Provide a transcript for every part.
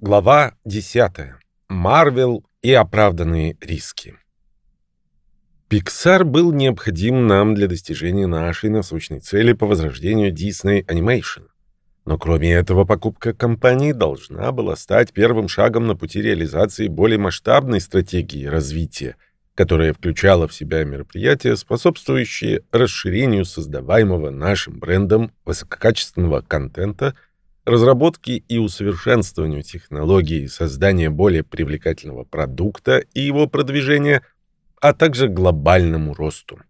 Глава 10. Марвел и оправданные риски. Pixar был необходим нам для достижения нашей насущной цели по возрождению Disney Animation. Но кроме этого, покупка компании должна была стать первым шагом на пути реализации более масштабной стратегии развития, которая включала в себя мероприятия, способствующие расширению создаваемого нашим брендом высококачественного контента – разработке и усовершенствованию технологий создания более привлекательного продукта и его продвижения, а также глобальному росту.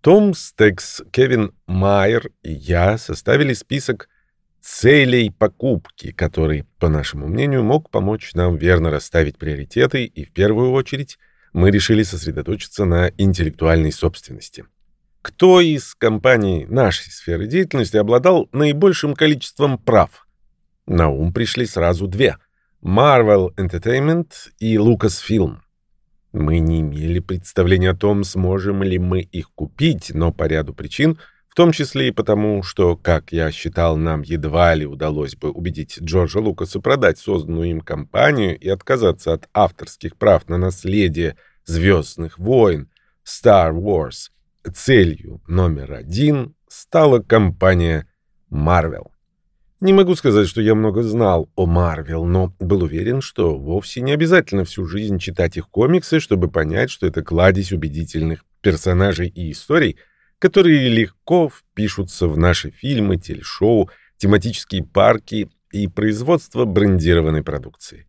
Том Стекс, Кевин Майер и я составили список целей покупки, который, по нашему мнению, мог помочь нам верно расставить приоритеты, и в первую очередь мы решили сосредоточиться на интеллектуальной собственности. Кто из компаний нашей сферы деятельности обладал наибольшим количеством прав? На ум пришли сразу две — Marvel Entertainment и Lucasfilm. Мы не имели представления о том, сможем ли мы их купить, но по ряду причин, в том числе и потому, что, как я считал, нам едва ли удалось бы убедить Джорджа Лукаса продать созданную им компанию и отказаться от авторских прав на наследие «Звездных войн» Star Wars, Целью номер один стала компания Marvel. Не могу сказать, что я много знал о Marvel, но был уверен, что вовсе не обязательно всю жизнь читать их комиксы, чтобы понять, что это кладезь убедительных персонажей и историй, которые легко впишутся в наши фильмы, телешоу, тематические парки и производство брендированной продукции.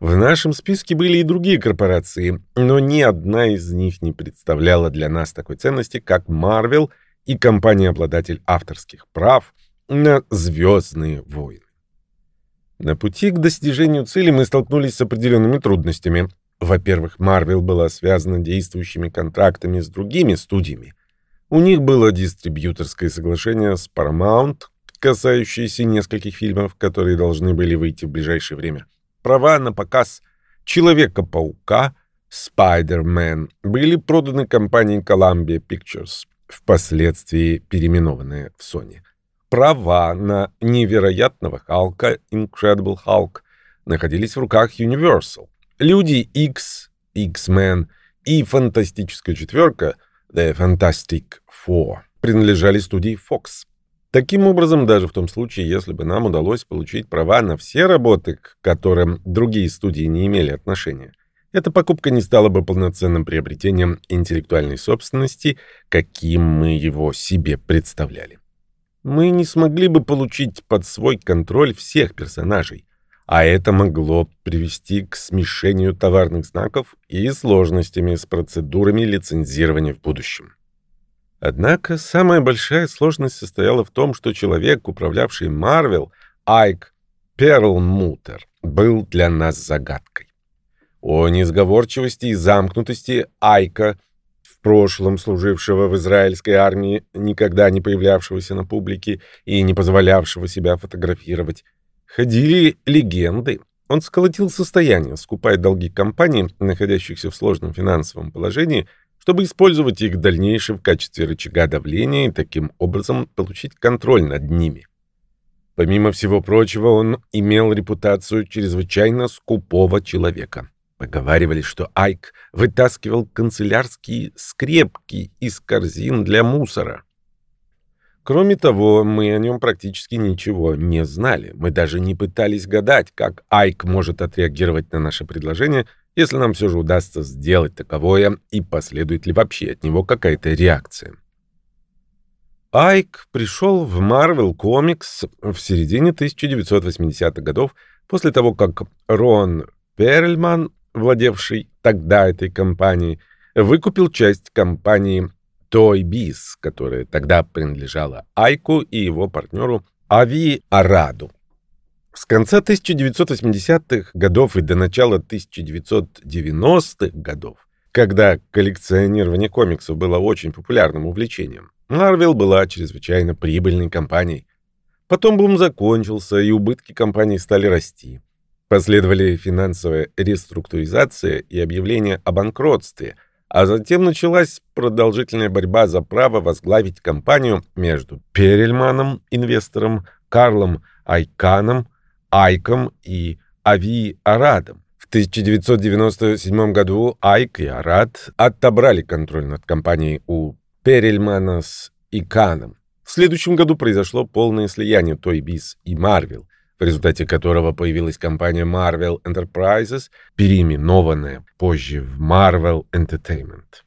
В нашем списке были и другие корпорации, но ни одна из них не представляла для нас такой ценности, как Marvel и компания-обладатель авторских прав на «Звездные войны». На пути к достижению цели мы столкнулись с определенными трудностями. Во-первых, Marvel была связана действующими контрактами с другими студиями. У них было дистрибьюторское соглашение с Paramount, касающееся нескольких фильмов, которые должны были выйти в ближайшее время права на показ Человека-паука Spider-Man были проданы компанией Columbia Pictures, впоследствии переименованная в Sony. Права на невероятного Халка Incredible Hulk находились в руках Universal. Люди X, X-Men и Фантастическая четверка The Fantastic Four принадлежали студии Fox. Таким образом, даже в том случае, если бы нам удалось получить права на все работы, к которым другие студии не имели отношения, эта покупка не стала бы полноценным приобретением интеллектуальной собственности, каким мы его себе представляли. Мы не смогли бы получить под свой контроль всех персонажей, а это могло привести к смешению товарных знаков и сложностями с процедурами лицензирования в будущем. Однако самая большая сложность состояла в том, что человек, управлявший Марвел, Айк Перлмутер, был для нас загадкой. О несговорчивости и замкнутости Айка, в прошлом служившего в израильской армии, никогда не появлявшегося на публике и не позволявшего себя фотографировать, ходили легенды. Он сколотил состояние, скупая долги компаний, находящихся в сложном финансовом положении – чтобы использовать их дальнейшее в качестве рычага давления и таким образом получить контроль над ними. Помимо всего прочего, он имел репутацию чрезвычайно скупого человека. Поговаривали, что Айк вытаскивал канцелярские скрепки из корзин для мусора. Кроме того, мы о нем практически ничего не знали. Мы даже не пытались гадать, как Айк может отреагировать на наше предложение – если нам все же удастся сделать таковое, и последует ли вообще от него какая-то реакция. Айк пришел в Marvel Comics в середине 1980-х годов, после того, как Рон Перльман, владевший тогда этой компанией, выкупил часть компании Toy Biz, которая тогда принадлежала Айку и его партнеру Ави Араду. С конца 1980-х годов и до начала 1990-х годов, когда коллекционирование комиксов было очень популярным увлечением, Marvel была чрезвычайно прибыльной компанией. Потом бум закончился, и убытки компании стали расти. Последовали финансовая реструктуризация и объявление о банкротстве, а затем началась продолжительная борьба за право возглавить компанию между Перельманом, инвестором, Карлом Айканом, Айком и Ави Арадом. В 1997 году Айк и Арад отобрали контроль над компанией у Перельмана с Иканом. В следующем году произошло полное слияние Toy Biz и Marvel, в результате которого появилась компания Marvel Enterprises, переименованная позже в Marvel Entertainment.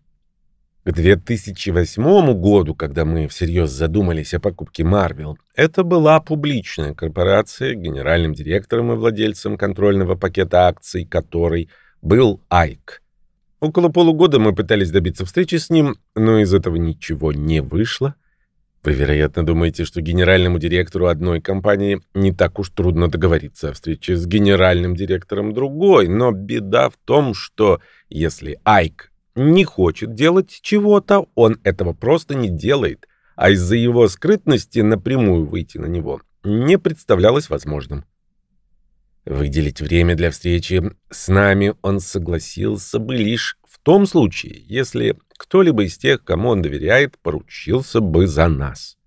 К 2008 году, когда мы всерьез задумались о покупке Marvel, это была публичная корпорация, генеральным директором и владельцем контрольного пакета акций которой был Айк. Около полугода мы пытались добиться встречи с ним, но из этого ничего не вышло. Вы, вероятно, думаете, что генеральному директору одной компании не так уж трудно договориться о встрече с генеральным директором другой, но беда в том, что если Айк не хочет делать чего-то, он этого просто не делает, а из-за его скрытности напрямую выйти на него не представлялось возможным. Выделить время для встречи с нами он согласился бы лишь в том случае, если кто-либо из тех, кому он доверяет, поручился бы за нас.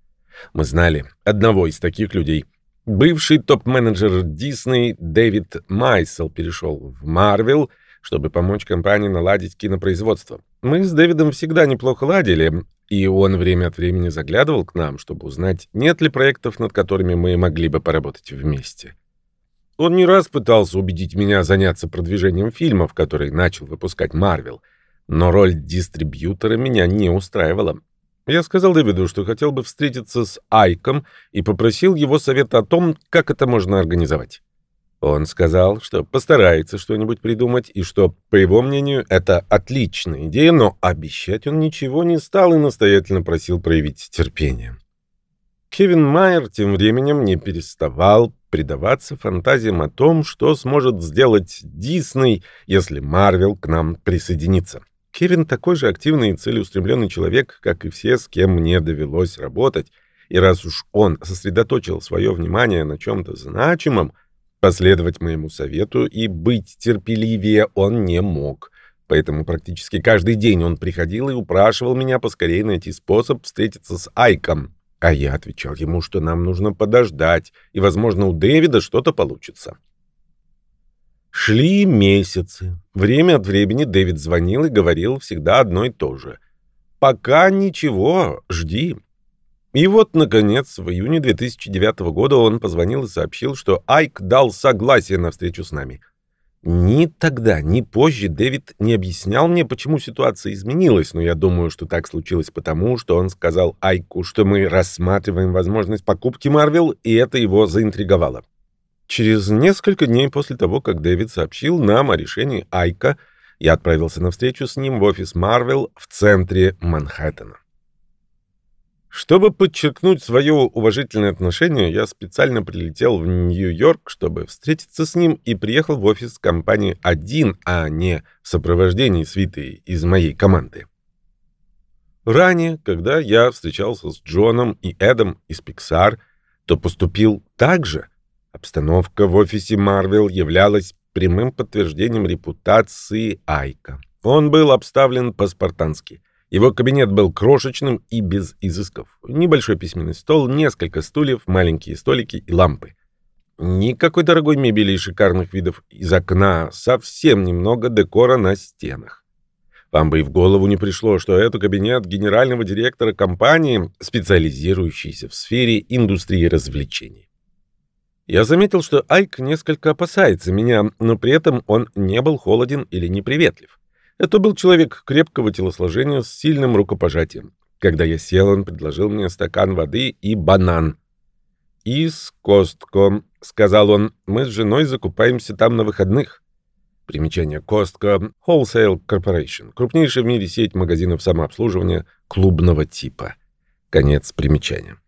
Мы знали одного из таких людей. Бывший топ-менеджер Дисней Дэвид Майсел перешел в Марвел чтобы помочь компании наладить кинопроизводство. Мы с Дэвидом всегда неплохо ладили, и он время от времени заглядывал к нам, чтобы узнать, нет ли проектов, над которыми мы могли бы поработать вместе. Он не раз пытался убедить меня заняться продвижением фильмов, которые начал выпускать Марвел, но роль дистрибьютора меня не устраивала. Я сказал Дэвиду, что хотел бы встретиться с Айком и попросил его совета о том, как это можно организовать. Он сказал, что постарается что-нибудь придумать, и что, по его мнению, это отличная идея, но обещать он ничего не стал и настоятельно просил проявить терпение. Кевин Майер тем временем не переставал предаваться фантазиям о том, что сможет сделать Дисней, если Марвел к нам присоединится. Кевин такой же активный и целеустремленный человек, как и все, с кем мне довелось работать, и раз уж он сосредоточил свое внимание на чем-то значимом, Последовать моему совету и быть терпеливее он не мог. Поэтому практически каждый день он приходил и упрашивал меня поскорее найти способ встретиться с Айком. А я отвечал ему, что нам нужно подождать, и, возможно, у Дэвида что-то получится. Шли месяцы. Время от времени Дэвид звонил и говорил всегда одно и то же. «Пока ничего, жди». И вот, наконец, в июне 2009 года он позвонил и сообщил, что Айк дал согласие на встречу с нами. Ни тогда, ни позже Дэвид не объяснял мне, почему ситуация изменилась, но я думаю, что так случилось потому, что он сказал Айку, что мы рассматриваем возможность покупки Марвел, и это его заинтриговало. Через несколько дней после того, как Дэвид сообщил нам о решении Айка, я отправился на встречу с ним в офис Марвел в центре Манхэттена. Чтобы подчеркнуть свое уважительное отношение, я специально прилетел в Нью-Йорк, чтобы встретиться с ним и приехал в офис компании один, а не в сопровождении свиты из моей команды. Ранее, когда я встречался с Джоном и Эдом из Pixar, то поступил так же. Обстановка в офисе Marvel являлась прямым подтверждением репутации Айка. Он был обставлен по-спартански — его кабинет был крошечным и без изысков. Небольшой письменный стол, несколько стульев, маленькие столики и лампы. Никакой дорогой мебели и шикарных видов из окна, совсем немного декора на стенах. Вам бы и в голову не пришло, что это кабинет генерального директора компании, специализирующейся в сфере индустрии развлечений. Я заметил, что Айк несколько опасается меня, но при этом он не был холоден или неприветлив. Это был человек крепкого телосложения с сильным рукопожатием. Когда я сел, он предложил мне стакан воды и банан. «Из Костко», — сказал он, — «мы с женой закупаемся там на выходных». Примечание Костко — Wholesale Corporation, крупнейшая в мире сеть магазинов самообслуживания клубного типа. Конец примечания.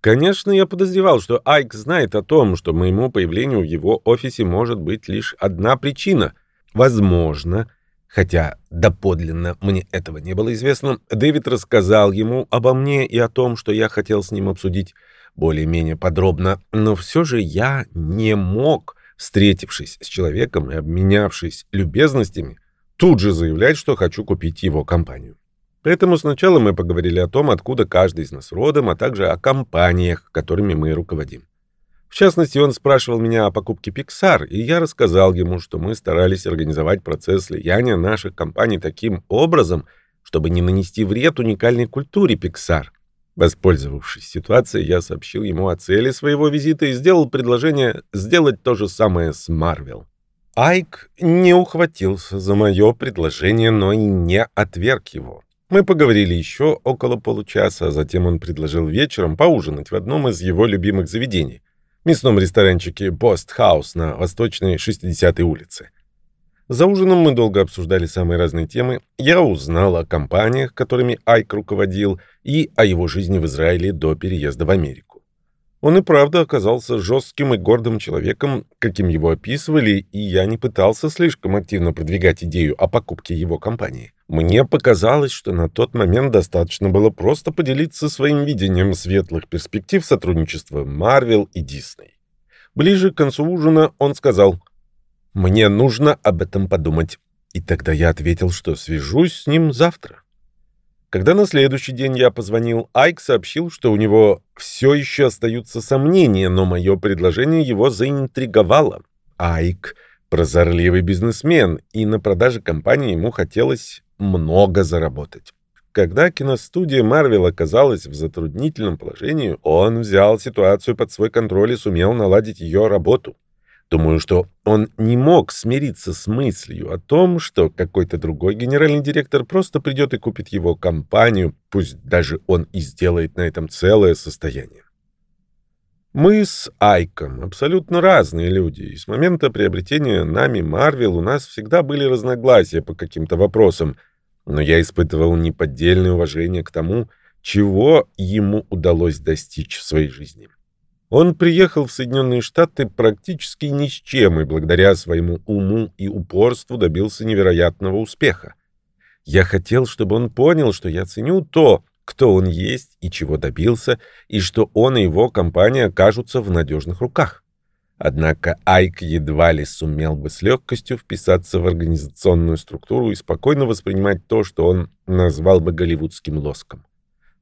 Конечно, я подозревал, что Айк знает о том, что моему появлению в его офисе может быть лишь одна причина. Возможно, Хотя доподлинно мне этого не было известно, Дэвид рассказал ему обо мне и о том, что я хотел с ним обсудить более-менее подробно, но все же я не мог, встретившись с человеком и обменявшись любезностями, тут же заявлять, что хочу купить его компанию. Поэтому сначала мы поговорили о том, откуда каждый из нас родом, а также о компаниях, которыми мы руководим. В частности, он спрашивал меня о покупке Pixar, и я рассказал ему, что мы старались организовать процесс слияния наших компаний таким образом, чтобы не нанести вред уникальной культуре Pixar. Воспользовавшись ситуацией, я сообщил ему о цели своего визита и сделал предложение сделать то же самое с Marvel. Айк не ухватился за мое предложение, но и не отверг его. Мы поговорили еще около получаса, а затем он предложил вечером поужинать в одном из его любимых заведений — мясном ресторанчике «Пост Хаус» на восточной 60-й улице. За ужином мы долго обсуждали самые разные темы. Я узнал о компаниях, которыми Айк руководил, и о его жизни в Израиле до переезда в Америку. Он и правда оказался жестким и гордым человеком, каким его описывали, и я не пытался слишком активно продвигать идею о покупке его компании. Мне показалось, что на тот момент достаточно было просто поделиться своим видением светлых перспектив сотрудничества Marvel и Disney. Ближе к концу ужина он сказал, «Мне нужно об этом подумать». И тогда я ответил, что свяжусь с ним завтра. Когда на следующий день я позвонил, Айк сообщил, что у него все еще остаются сомнения, но мое предложение его заинтриговало. Айк — прозорливый бизнесмен, и на продаже компании ему хотелось много заработать. Когда киностудия Марвел оказалась в затруднительном положении, он взял ситуацию под свой контроль и сумел наладить ее работу. Думаю, что он не мог смириться с мыслью о том, что какой-то другой генеральный директор просто придет и купит его компанию, пусть даже он и сделает на этом целое состояние. Мы с Айком абсолютно разные люди, и с момента приобретения нами Марвел у нас всегда были разногласия по каким-то вопросам, но я испытывал неподдельное уважение к тому, чего ему удалось достичь в своей жизни. Он приехал в Соединенные Штаты практически ни с чем и благодаря своему уму и упорству добился невероятного успеха. Я хотел, чтобы он понял, что я ценю то, кто он есть и чего добился, и что он и его компания окажутся в надежных руках. Однако Айк едва ли сумел бы с легкостью вписаться в организационную структуру и спокойно воспринимать то, что он назвал бы голливудским лоском.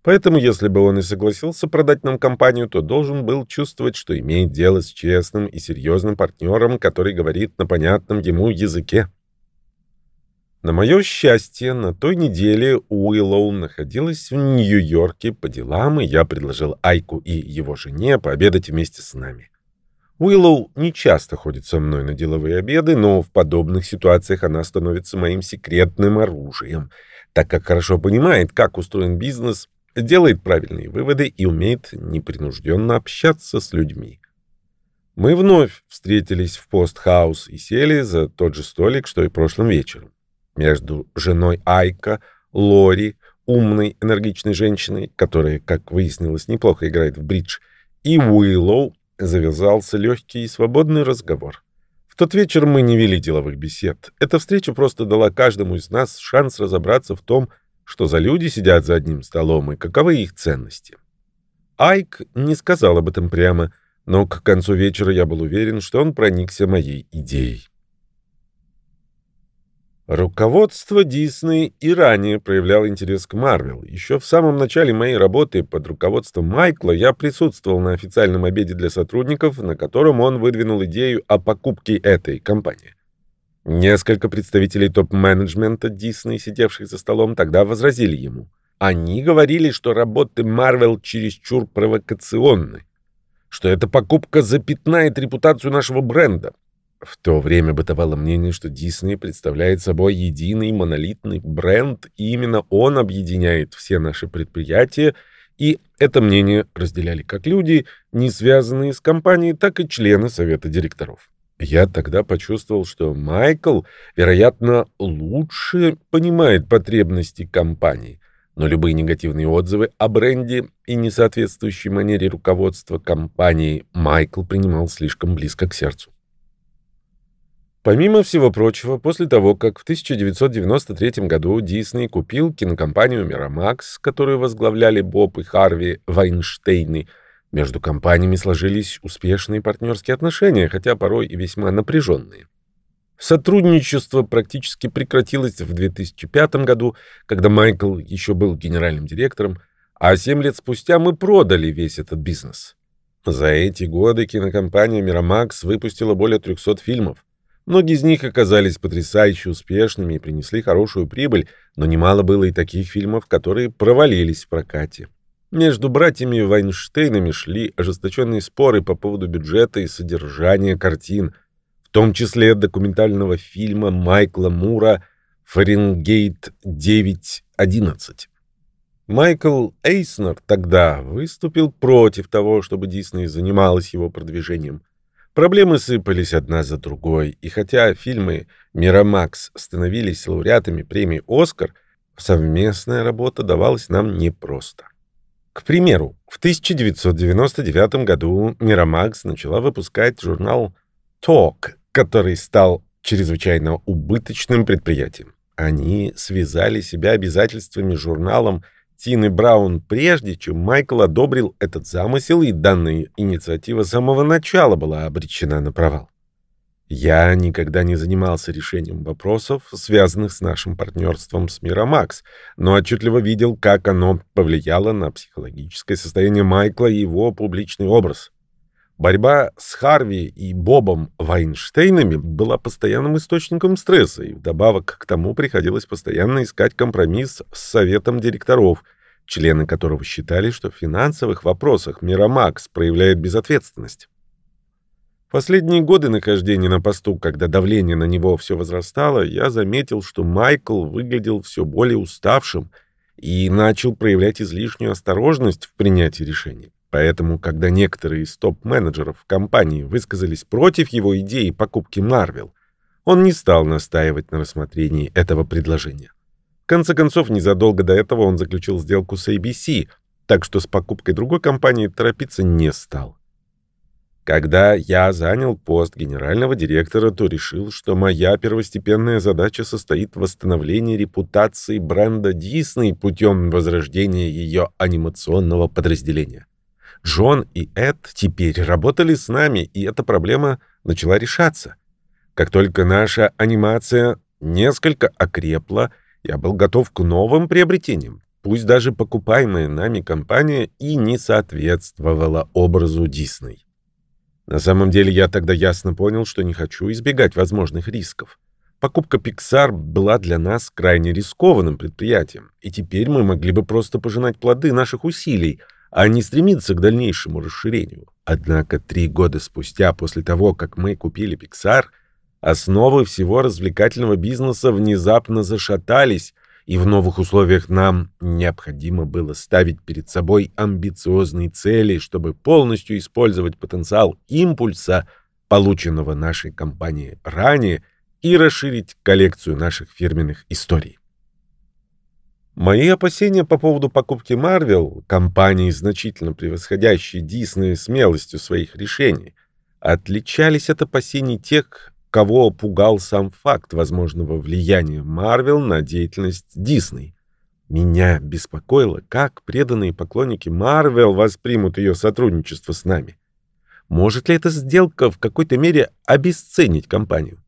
Поэтому, если бы он и согласился продать нам компанию, то должен был чувствовать, что имеет дело с честным и серьезным партнером, который говорит на понятном ему языке. На мое счастье, на той неделе Уиллоу находилась в Нью-Йорке по делам, и я предложил Айку и его жене пообедать вместе с нами. Уиллоу не часто ходит со мной на деловые обеды, но в подобных ситуациях она становится моим секретным оружием, так как хорошо понимает, как устроен бизнес делает правильные выводы и умеет непринужденно общаться с людьми. Мы вновь встретились в постхаус и сели за тот же столик, что и прошлым вечером. Между женой Айка, Лори, умной, энергичной женщиной, которая, как выяснилось, неплохо играет в бридж, и Уиллоу завязался легкий и свободный разговор. В тот вечер мы не вели деловых бесед. Эта встреча просто дала каждому из нас шанс разобраться в том, что за люди сидят за одним столом и каковы их ценности. Айк не сказал об этом прямо, но к концу вечера я был уверен, что он проникся моей идеей. Руководство Дисней и ранее проявляло интерес к Марвел. Еще в самом начале моей работы под руководством Майкла я присутствовал на официальном обеде для сотрудников, на котором он выдвинул идею о покупке этой компании. Несколько представителей топ-менеджмента Дисней, сидевших за столом, тогда возразили ему. Они говорили, что работы Марвел чересчур провокационны, что эта покупка запятнает репутацию нашего бренда. В то время бытовало мнение, что Дисней представляет собой единый монолитный бренд, и именно он объединяет все наши предприятия, и это мнение разделяли как люди, не связанные с компанией, так и члены совета директоров. Я тогда почувствовал, что Майкл, вероятно, лучше понимает потребности компании, но любые негативные отзывы о бренде и несоответствующей манере руководства компании Майкл принимал слишком близко к сердцу. Помимо всего прочего, после того, как в 1993 году Дисней купил кинокомпанию Miramax, которую возглавляли Боб и Харви Вайнштейны, между компаниями сложились успешные партнерские отношения, хотя порой и весьма напряженные. Сотрудничество практически прекратилось в 2005 году, когда Майкл еще был генеральным директором, а 7 лет спустя мы продали весь этот бизнес. За эти годы кинокомпания Miramax выпустила более 300 фильмов. Многие из них оказались потрясающе успешными и принесли хорошую прибыль, но немало было и таких фильмов, которые провалились в прокате. Между братьями Вайнштейнами шли ожесточенные споры по поводу бюджета и содержания картин, в том числе документального фильма Майкла Мура «Фаренгейт 9.11». Майкл Эйснер тогда выступил против того, чтобы Дисней занималась его продвижением. Проблемы сыпались одна за другой, и хотя фильмы «Мирамакс» становились лауреатами премии «Оскар», совместная работа давалась нам непросто. К примеру, в 1999 году «Мирамакс» начала выпускать журнал «Talk», который стал чрезвычайно убыточным предприятием. Они связали себя обязательствами журналом Тины Браун прежде, чем Майкл одобрил этот замысел, и данная инициатива с самого начала была обречена на провал. Я никогда не занимался решением вопросов, связанных с нашим партнерством с Мирамакс, но отчетливо видел, как оно повлияло на психологическое состояние Майкла и его публичный образ. Борьба с Харви и Бобом Вайнштейнами была постоянным источником стресса, и вдобавок к тому приходилось постоянно искать компромисс с советом директоров, члены которого считали, что в финансовых вопросах Мирамакс проявляет безответственность. Последние годы нахождения на посту, когда давление на него все возрастало, я заметил, что Майкл выглядел все более уставшим и начал проявлять излишнюю осторожность в принятии решений. Поэтому, когда некоторые из топ-менеджеров компании высказались против его идеи покупки Marvel, он не стал настаивать на рассмотрении этого предложения. В конце концов, незадолго до этого он заключил сделку с ABC, так что с покупкой другой компании торопиться не стал. Когда я занял пост генерального директора, то решил, что моя первостепенная задача состоит в восстановлении репутации бренда Disney путем возрождения ее анимационного подразделения. Джон и Эд теперь работали с нами, и эта проблема начала решаться. Как только наша анимация несколько окрепла, я был готов к новым приобретениям. Пусть даже покупаемая нами компания и не соответствовала образу Дисней. На самом деле я тогда ясно понял, что не хочу избегать возможных рисков. Покупка Pixar была для нас крайне рискованным предприятием, и теперь мы могли бы просто пожинать плоды наших усилий, а не стремиться к дальнейшему расширению. Однако три года спустя, после того, как мы купили Pixar, основы всего развлекательного бизнеса внезапно зашатались, и в новых условиях нам необходимо было ставить перед собой амбициозные цели, чтобы полностью использовать потенциал импульса, полученного нашей компанией ранее, и расширить коллекцию наших фирменных историй. Мои опасения по поводу покупки Marvel, компании, значительно превосходящей Disney смелостью своих решений, отличались от опасений тех, кого пугал сам факт возможного влияния Marvel на деятельность Disney. Меня беспокоило, как преданные поклонники Marvel воспримут ее сотрудничество с нами. Может ли эта сделка в какой-то мере обесценить компанию?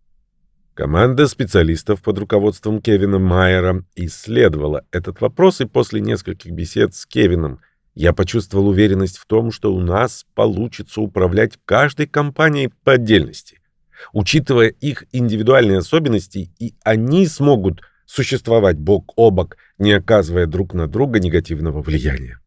Команда специалистов под руководством Кевина Майера исследовала этот вопрос, и после нескольких бесед с Кевином я почувствовал уверенность в том, что у нас получится управлять каждой компанией по отдельности, учитывая их индивидуальные особенности, и они смогут существовать бок о бок, не оказывая друг на друга негативного влияния.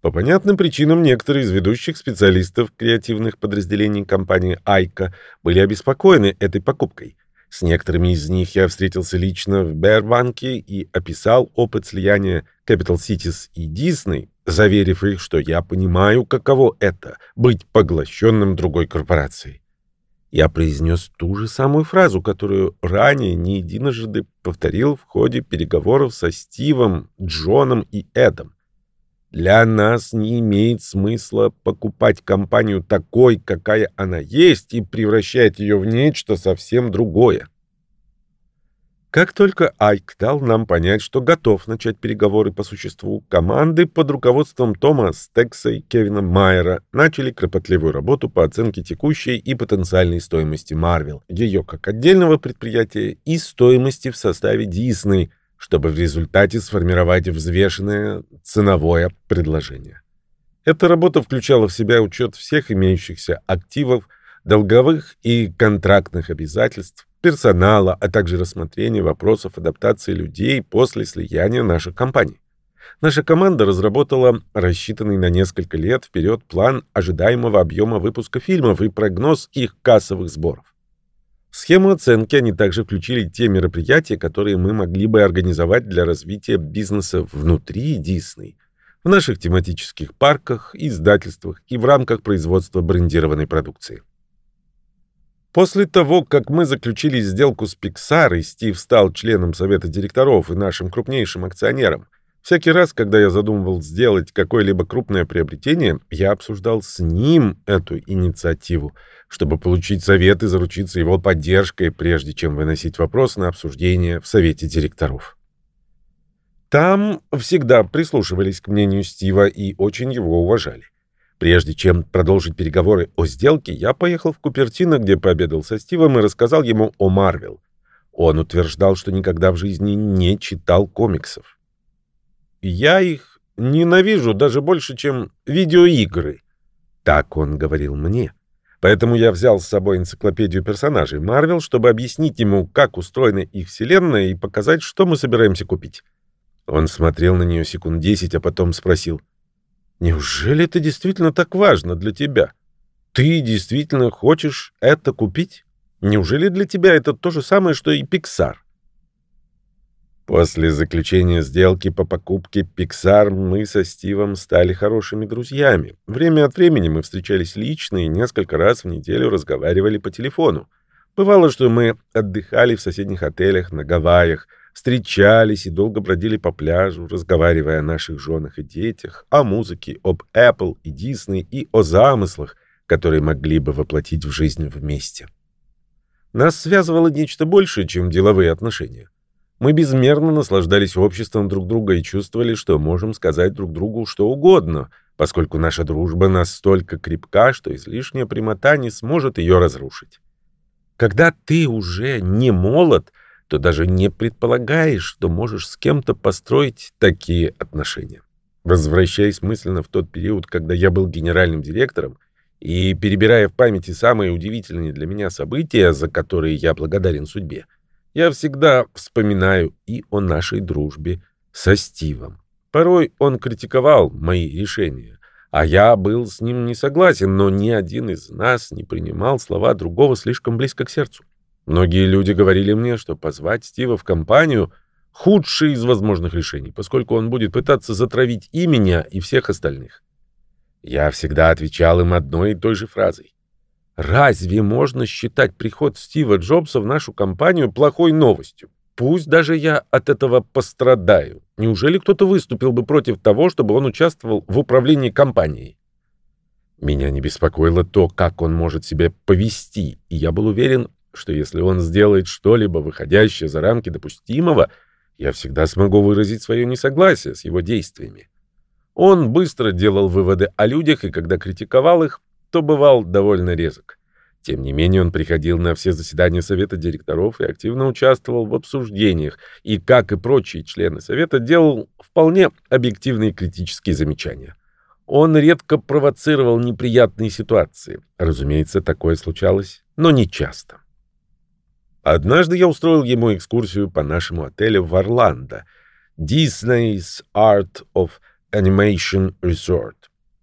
По понятным причинам некоторые из ведущих специалистов креативных подразделений компании Айка были обеспокоены этой покупкой. С некоторыми из них я встретился лично в Бербанке и описал опыт слияния Capital Cities и Disney, заверив их, что я понимаю, каково это — быть поглощенным другой корпорацией. Я произнес ту же самую фразу, которую ранее не единожды повторил в ходе переговоров со Стивом, Джоном и Эдом. Для нас не имеет смысла покупать компанию такой, какая она есть, и превращать ее в нечто совсем другое. Как только Айк дал нам понять, что готов начать переговоры по существу, команды под руководством Тома Стекса и Кевина Майера начали кропотливую работу по оценке текущей и потенциальной стоимости Марвел, ее как отдельного предприятия и стоимости в составе Дисней – чтобы в результате сформировать взвешенное ценовое предложение. Эта работа включала в себя учет всех имеющихся активов, долговых и контрактных обязательств, персонала, а также рассмотрение вопросов адаптации людей после слияния наших компаний. Наша команда разработала рассчитанный на несколько лет вперед план ожидаемого объема выпуска фильмов и прогноз их кассовых сборов. В схему оценки они также включили те мероприятия, которые мы могли бы организовать для развития бизнеса внутри Disney, в наших тематических парках, издательствах и в рамках производства брендированной продукции. После того, как мы заключили сделку с Pixar и Стив стал членом совета директоров и нашим крупнейшим акционером, всякий раз, когда я задумывал сделать какое-либо крупное приобретение, я обсуждал с ним эту инициативу, чтобы получить совет и заручиться его поддержкой, прежде чем выносить вопрос на обсуждение в совете директоров. Там всегда прислушивались к мнению Стива и очень его уважали. Прежде чем продолжить переговоры о сделке, я поехал в Купертино, где пообедал со Стивом и рассказал ему о Марвел. Он утверждал, что никогда в жизни не читал комиксов. «Я их ненавижу даже больше, чем видеоигры», — так он говорил мне. Поэтому я взял с собой энциклопедию персонажей Марвел, чтобы объяснить ему, как устроена их вселенная и показать, что мы собираемся купить. Он смотрел на нее секунд десять, а потом спросил — Неужели это действительно так важно для тебя? Ты действительно хочешь это купить? Неужели для тебя это то же самое, что и Pixar? После заключения сделки по покупке Pixar мы со Стивом стали хорошими друзьями. Время от времени мы встречались лично и несколько раз в неделю разговаривали по телефону. Бывало, что мы отдыхали в соседних отелях на Гавайях — встречались и долго бродили по пляжу, разговаривая о наших женах и детях, о музыке, об Apple и Disney и о замыслах, которые могли бы воплотить в жизнь вместе. Нас связывало нечто большее, чем деловые отношения. Мы безмерно наслаждались обществом друг друга и чувствовали, что можем сказать друг другу что угодно, поскольку наша дружба настолько крепка, что излишняя прямота не сможет ее разрушить. Когда ты уже не молод, то даже не предполагаешь, что можешь с кем-то построить такие отношения. Возвращаясь мысленно в тот период, когда я был генеральным директором, и перебирая в памяти самые удивительные для меня события, за которые я благодарен судьбе, я всегда вспоминаю и о нашей дружбе со Стивом. Порой он критиковал мои решения, а я был с ним не согласен, но ни один из нас не принимал слова другого слишком близко к сердцу. Многие люди говорили мне, что позвать Стива в компанию — худшее из возможных решений, поскольку он будет пытаться затравить и меня, и всех остальных. Я всегда отвечал им одной и той же фразой. Разве можно считать приход Стива Джобса в нашу компанию плохой новостью? Пусть даже я от этого пострадаю. Неужели кто-то выступил бы против того, чтобы он участвовал в управлении компанией? Меня не беспокоило то, как он может себя повести, и я был уверен, что если он сделает что-либо выходящее за рамки допустимого, я всегда смогу выразить свое несогласие с его действиями. Он быстро делал выводы о людях, и когда критиковал их, то бывал довольно резок. Тем не менее, он приходил на все заседания совета директоров и активно участвовал в обсуждениях, и, как и прочие члены совета, делал вполне объективные критические замечания. Он редко провоцировал неприятные ситуации. Разумеется, такое случалось, но не часто. Однажды я устроил ему экскурсию по нашему отелю в Орландо. Disney's Art of Animation Resort.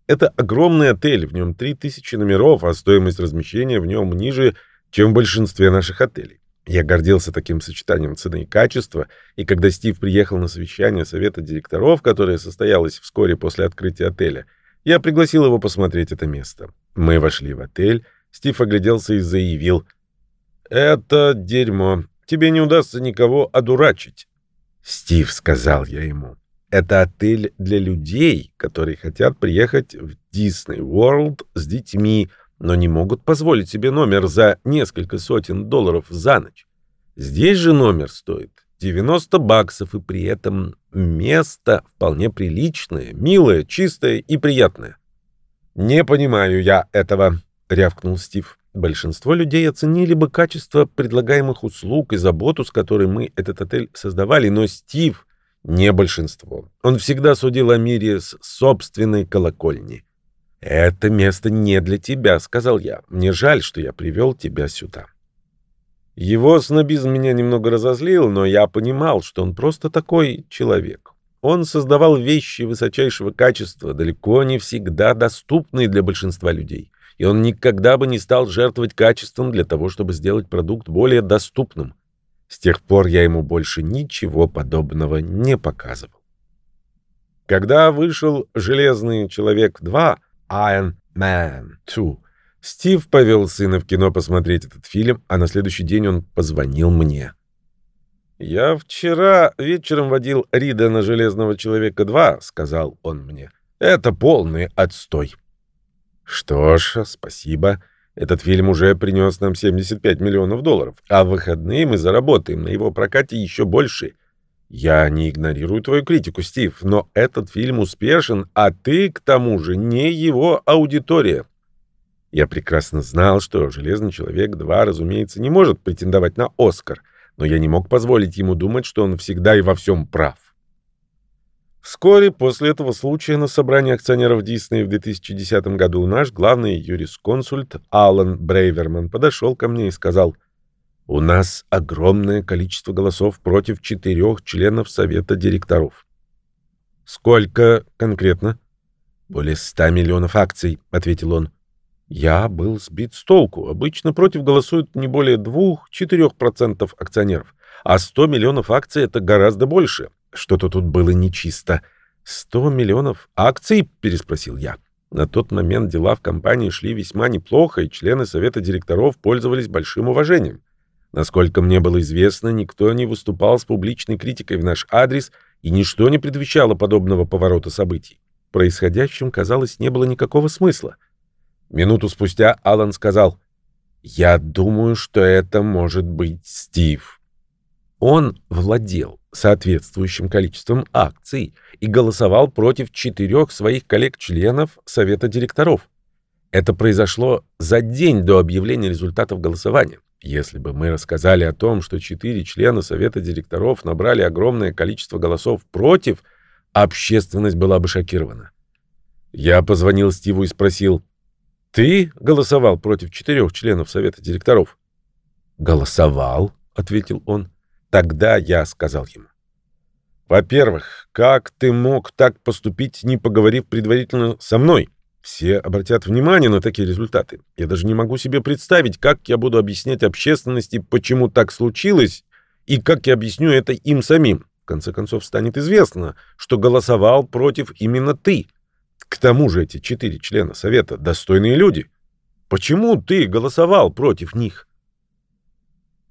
Это огромный отель, в нем 3000 номеров, а стоимость размещения в нем ниже, чем в большинстве наших отелей. Я гордился таким сочетанием цены и качества, и когда Стив приехал на совещание совета директоров, которое состоялось вскоре после открытия отеля, я пригласил его посмотреть это место. Мы вошли в отель, Стив огляделся и заявил — «Это дерьмо. Тебе не удастся никого одурачить». «Стив», — сказал я ему, — «это отель для людей, которые хотят приехать в Дисней Ворлд с детьми, но не могут позволить себе номер за несколько сотен долларов за ночь. Здесь же номер стоит 90 баксов, и при этом место вполне приличное, милое, чистое и приятное». «Не понимаю я этого», — рявкнул Стив. Большинство людей оценили бы качество предлагаемых услуг и заботу, с которой мы этот отель создавали, но Стив не большинство. Он всегда судил о мире с собственной колокольни. «Это место не для тебя», — сказал я. «Мне жаль, что я привел тебя сюда». Его снобизм меня немного разозлил, но я понимал, что он просто такой человек. Он создавал вещи высочайшего качества, далеко не всегда доступные для большинства людей. И он никогда бы не стал жертвовать качеством для того, чтобы сделать продукт более доступным. С тех пор я ему больше ничего подобного не показывал. Когда вышел «Железный человек 2», Iron Man 2, Стив повел сына в кино посмотреть этот фильм, а на следующий день он позвонил мне. «Я вчера вечером водил Рида на «Железного человека 2», — сказал он мне. «Это полный отстой». «Что ж, спасибо. Этот фильм уже принес нам 75 миллионов долларов, а в выходные мы заработаем на его прокате еще больше». Я не игнорирую твою критику, Стив, но этот фильм успешен, а ты, к тому же, не его аудитория. Я прекрасно знал, что «Железный человек 2», разумеется, не может претендовать на «Оскар», но я не мог позволить ему думать, что он всегда и во всем прав. Вскоре после этого случая на собрании акционеров Дисней в 2010 году наш главный юрисконсульт Алан Брейверман подошел ко мне и сказал, «У нас огромное количество голосов против четырех членов совета директоров». «Сколько конкретно?» «Более ста миллионов акций», — ответил он. Я был сбит с толку. Обычно против голосуют не более 2-4% акционеров. А 100 миллионов акций — это гораздо больше. Что-то тут было нечисто. «100 миллионов акций?» — переспросил я. На тот момент дела в компании шли весьма неплохо, и члены совета директоров пользовались большим уважением. Насколько мне было известно, никто не выступал с публичной критикой в наш адрес, и ничто не предвещало подобного поворота событий. В происходящем, казалось, не было никакого смысла. Минуту спустя Алан сказал, «Я думаю, что это может быть Стив». Он владел соответствующим количеством акций и голосовал против четырех своих коллег-членов Совета директоров. Это произошло за день до объявления результатов голосования. Если бы мы рассказали о том, что четыре члена Совета директоров набрали огромное количество голосов против, общественность была бы шокирована. Я позвонил Стиву и спросил, ты голосовал против четырех членов совета директоров? Голосовал, ответил он. Тогда я сказал ему. Во-первых, как ты мог так поступить, не поговорив предварительно со мной? Все обратят внимание на такие результаты. Я даже не могу себе представить, как я буду объяснять общественности, почему так случилось, и как я объясню это им самим. В конце концов, станет известно, что голосовал против именно ты. К тому же эти четыре члена совета — достойные люди. Почему ты голосовал против них?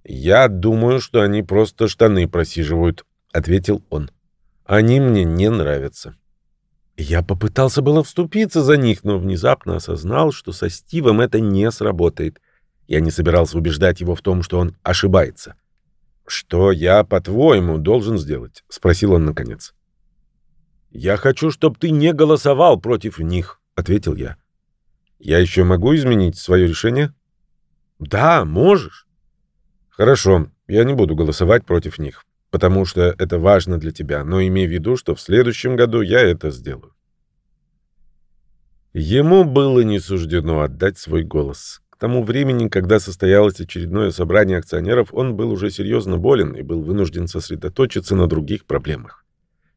«Я думаю, что они просто штаны просиживают», — ответил он. «Они мне не нравятся». Я попытался было вступиться за них, но внезапно осознал, что со Стивом это не сработает. Я не собирался убеждать его в том, что он ошибается. «Что я, по-твоему, должен сделать?» — спросил он наконец. «Я хочу, чтобы ты не голосовал против них», — ответил я. «Я еще могу изменить свое решение?» «Да, можешь». «Хорошо, я не буду голосовать против них, потому что это важно для тебя, но имей в виду, что в следующем году я это сделаю». Ему было не суждено отдать свой голос. К тому времени, когда состоялось очередное собрание акционеров, он был уже серьезно болен и был вынужден сосредоточиться на других проблемах.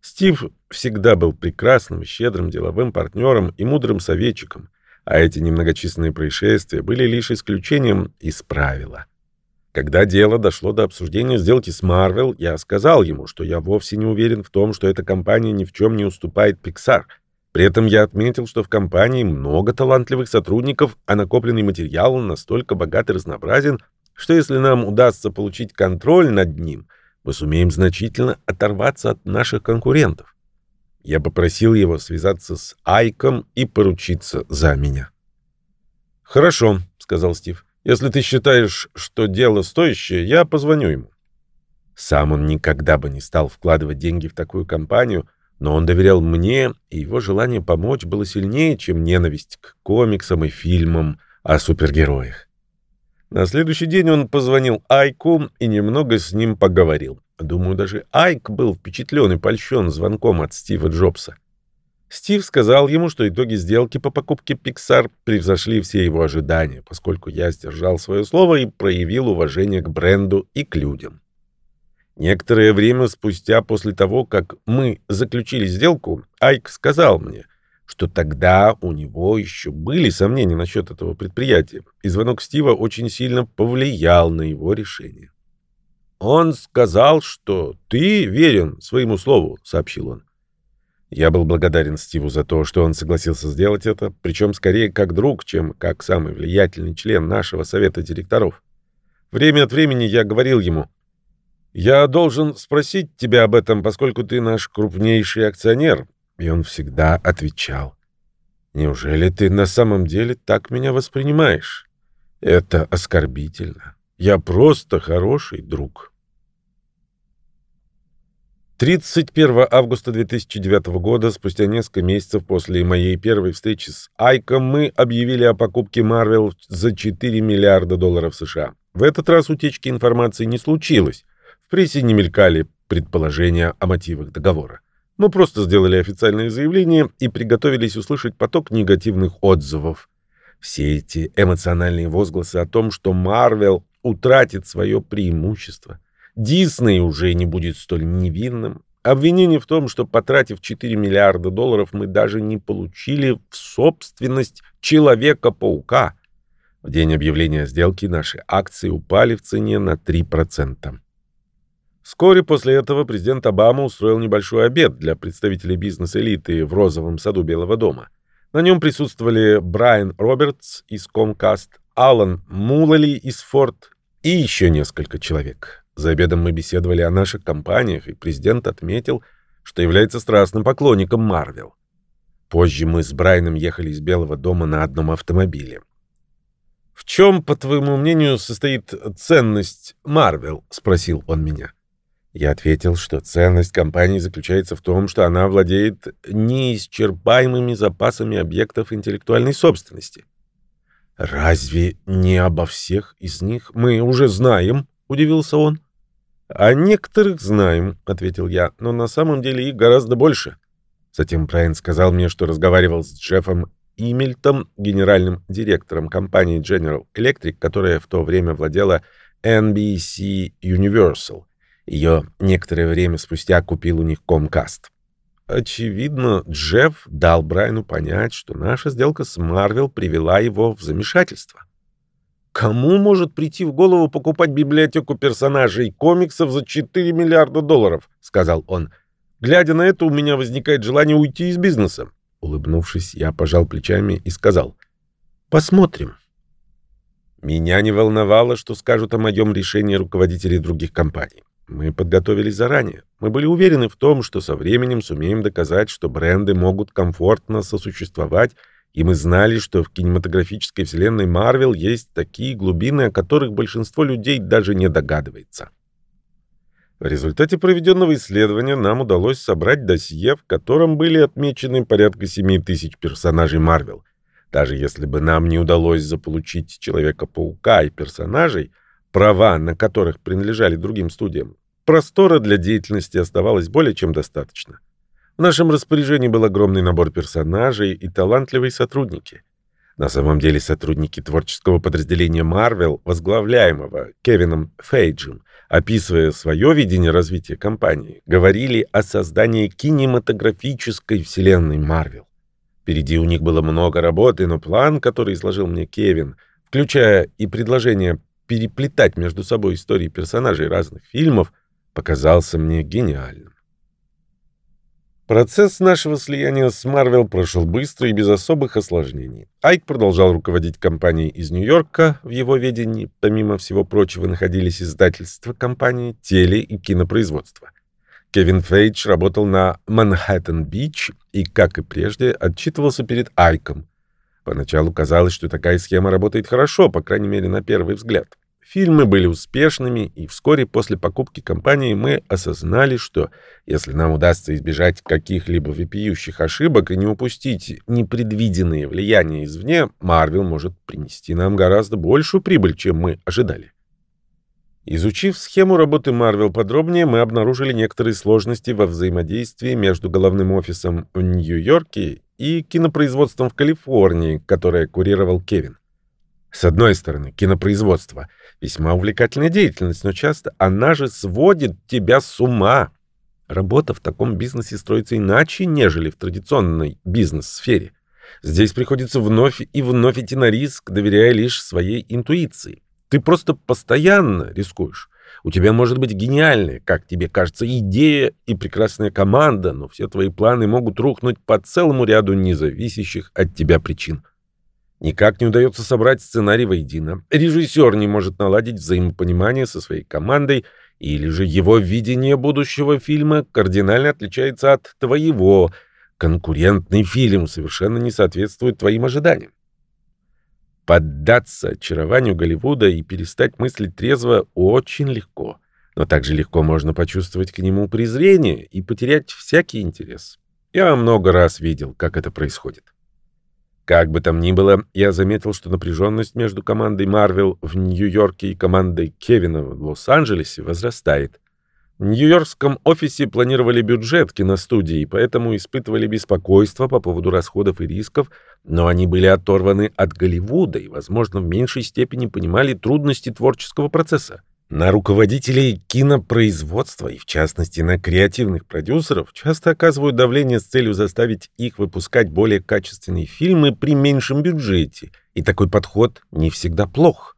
Стив всегда был прекрасным, щедрым деловым партнером и мудрым советчиком, а эти немногочисленные происшествия были лишь исключением из правила. Когда дело дошло до обсуждения сделки с Marvel, я сказал ему, что я вовсе не уверен в том, что эта компания ни в чем не уступает Pixar. При этом я отметил, что в компании много талантливых сотрудников, а накопленный материал настолько богат и разнообразен, что если нам удастся получить контроль над ним – мы сумеем значительно оторваться от наших конкурентов. Я попросил его связаться с Айком и поручиться за меня. «Хорошо», — сказал Стив. «Если ты считаешь, что дело стоящее, я позвоню ему». Сам он никогда бы не стал вкладывать деньги в такую компанию, но он доверял мне, и его желание помочь было сильнее, чем ненависть к комиксам и фильмам о супергероях. На следующий день он позвонил Айку и немного с ним поговорил. Думаю, даже Айк был впечатлен и польщен звонком от Стива Джобса. Стив сказал ему, что итоги сделки по покупке Pixar превзошли все его ожидания, поскольку я сдержал свое слово и проявил уважение к бренду и к людям. Некоторое время спустя после того, как мы заключили сделку, Айк сказал мне, что тогда у него еще были сомнения насчет этого предприятия, и звонок Стива очень сильно повлиял на его решение. «Он сказал, что ты верен своему слову», — сообщил он. Я был благодарен Стиву за то, что он согласился сделать это, причем скорее как друг, чем как самый влиятельный член нашего совета директоров. Время от времени я говорил ему, «Я должен спросить тебя об этом, поскольку ты наш крупнейший акционер». И он всегда отвечал, «Неужели ты на самом деле так меня воспринимаешь? Это оскорбительно. Я просто хороший друг». 31 августа 2009 года, спустя несколько месяцев после моей первой встречи с Айком, мы объявили о покупке Marvel за 4 миллиарда долларов США. В этот раз утечки информации не случилось. В прессе не мелькали предположения о мотивах договора. Мы просто сделали официальное заявление и приготовились услышать поток негативных отзывов. Все эти эмоциональные возгласы о том, что Marvel утратит свое преимущество – Дисней уже не будет столь невинным. Обвинение в том, что, потратив 4 миллиарда долларов, мы даже не получили в собственность Человека-паука. В день объявления сделки наши акции упали в цене на 3%. Вскоре после этого президент Обама устроил небольшой обед для представителей бизнес-элиты в розовом саду Белого дома. На нем присутствовали Брайан Робертс из Comcast, Алан Мулали из Ford и еще несколько человек. За обедом мы беседовали о наших компаниях, и президент отметил, что является страстным поклонником Марвел. Позже мы с Брайаном ехали из Белого дома на одном автомобиле. «В чем, по твоему мнению, состоит ценность Марвел?» — спросил он меня. Я ответил, что ценность компании заключается в том, что она владеет неисчерпаемыми запасами объектов интеллектуальной собственности. «Разве не обо всех из них мы уже знаем?» — удивился он. «О некоторых знаем», — ответил я, — «но на самом деле их гораздо больше». Затем Брайан сказал мне, что разговаривал с Джеффом Имельтом, генеральным директором компании General Electric, которая в то время владела NBC Universal. Ее некоторое время спустя купил у них Comcast. Очевидно, Джефф дал Брайану понять, что наша сделка с Marvel привела его в замешательство. Кому может прийти в голову покупать библиотеку персонажей комиксов за 4 миллиарда долларов? сказал он. Глядя на это, у меня возникает желание уйти из бизнеса. Улыбнувшись, я пожал плечами и сказал: "Посмотрим". Меня не волновало, что скажут о моем решении руководители других компаний. Мы подготовились заранее. Мы были уверены в том, что со временем сумеем доказать, что бренды могут комфортно сосуществовать и мы знали, что в кинематографической вселенной Марвел есть такие глубины, о которых большинство людей даже не догадывается. В результате проведенного исследования нам удалось собрать досье, в котором были отмечены порядка 7 тысяч персонажей Марвел. Даже если бы нам не удалось заполучить Человека-паука и персонажей, права на которых принадлежали другим студиям, простора для деятельности оставалось более чем достаточно. В нашем распоряжении был огромный набор персонажей и талантливые сотрудники. На самом деле сотрудники творческого подразделения Marvel, возглавляемого Кевином Фейджем, описывая свое видение развития компании, говорили о создании кинематографической вселенной Marvel. Впереди у них было много работы, но план, который изложил мне Кевин, включая и предложение переплетать между собой истории персонажей разных фильмов, показался мне гениальным. Процесс нашего слияния с Marvel прошел быстро и без особых осложнений. Айк продолжал руководить компанией из Нью-Йорка. В его ведении, помимо всего прочего, находились издательства компании, теле- и кинопроизводство. Кевин Фейдж работал на Манхэттен-Бич и, как и прежде, отчитывался перед Айком. Поначалу казалось, что такая схема работает хорошо, по крайней мере, на первый взгляд. Фильмы были успешными, и вскоре после покупки компании мы осознали, что если нам удастся избежать каких-либо вопиющих ошибок и не упустить непредвиденные влияния извне, Marvel может принести нам гораздо большую прибыль, чем мы ожидали. Изучив схему работы Marvel подробнее, мы обнаружили некоторые сложности во взаимодействии между головным офисом в Нью-Йорке и кинопроизводством в Калифорнии, которое курировал Кевин. С одной стороны, кинопроизводство — весьма увлекательная деятельность, но часто она же сводит тебя с ума. Работа в таком бизнесе строится иначе, нежели в традиционной бизнес-сфере. Здесь приходится вновь и вновь идти на риск, доверяя лишь своей интуиции. Ты просто постоянно рискуешь. У тебя может быть гениальная, как тебе кажется, идея и прекрасная команда, но все твои планы могут рухнуть по целому ряду независящих от тебя причин. Никак не удается собрать сценарий воедино. Режиссер не может наладить взаимопонимание со своей командой, или же его видение будущего фильма кардинально отличается от твоего. Конкурентный фильм совершенно не соответствует твоим ожиданиям. Поддаться очарованию Голливуда и перестать мыслить трезво очень легко. Но также легко можно почувствовать к нему презрение и потерять всякий интерес. Я много раз видел, как это происходит. Как бы там ни было, я заметил, что напряженность между командой Marvel в Нью-Йорке и командой Кевина в Лос-Анджелесе возрастает. В нью-йоркском офисе планировали бюджет киностудии, поэтому испытывали беспокойство по поводу расходов и рисков, но они были оторваны от Голливуда и, возможно, в меньшей степени понимали трудности творческого процесса. На руководителей кинопроизводства и, в частности, на креативных продюсеров часто оказывают давление с целью заставить их выпускать более качественные фильмы при меньшем бюджете, и такой подход не всегда плох.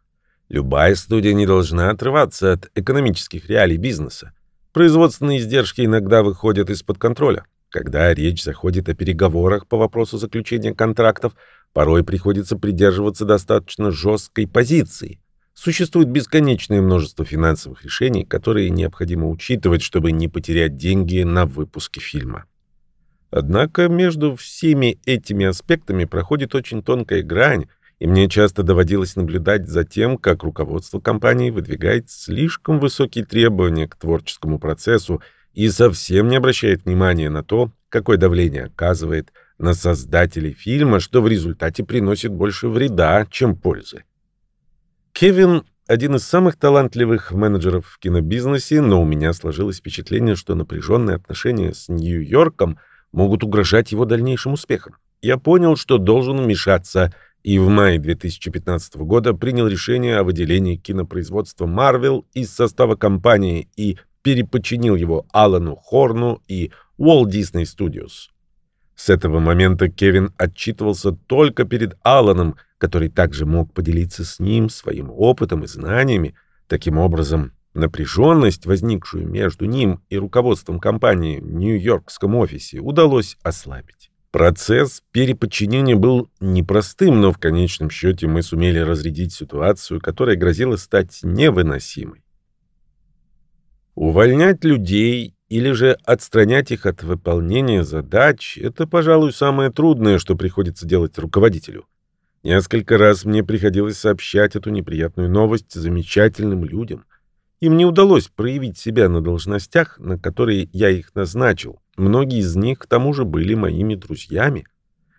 Любая студия не должна отрываться от экономических реалий бизнеса. Производственные издержки иногда выходят из-под контроля. Когда речь заходит о переговорах по вопросу заключения контрактов, порой приходится придерживаться достаточно жесткой позиции. Существует бесконечное множество финансовых решений, которые необходимо учитывать, чтобы не потерять деньги на выпуске фильма. Однако между всеми этими аспектами проходит очень тонкая грань, и мне часто доводилось наблюдать за тем, как руководство компании выдвигает слишком высокие требования к творческому процессу и совсем не обращает внимания на то, какое давление оказывает на создателей фильма, что в результате приносит больше вреда, чем пользы. Кевин — один из самых талантливых менеджеров в кинобизнесе, но у меня сложилось впечатление, что напряженные отношения с Нью-Йорком могут угрожать его дальнейшим успехам. Я понял, что должен вмешаться — и в мае 2015 года принял решение о выделении кинопроизводства Marvel из состава компании и переподчинил его Алану Хорну и Walt Disney Studios. С этого момента Кевин отчитывался только перед Аланом, который также мог поделиться с ним своим опытом и знаниями. Таким образом, напряженность, возникшую между ним и руководством компании в Нью-Йоркском офисе, удалось ослабить. Процесс переподчинения был непростым, но в конечном счете мы сумели разрядить ситуацию, которая грозила стать невыносимой. Увольнять людей или же отстранять их от выполнения задач — это, пожалуй, самое трудное, что приходится делать руководителю. Несколько раз мне приходилось сообщать эту неприятную новость замечательным людям. Им не удалось проявить себя на должностях, на которые я их назначил. Многие из них, к тому же, были моими друзьями.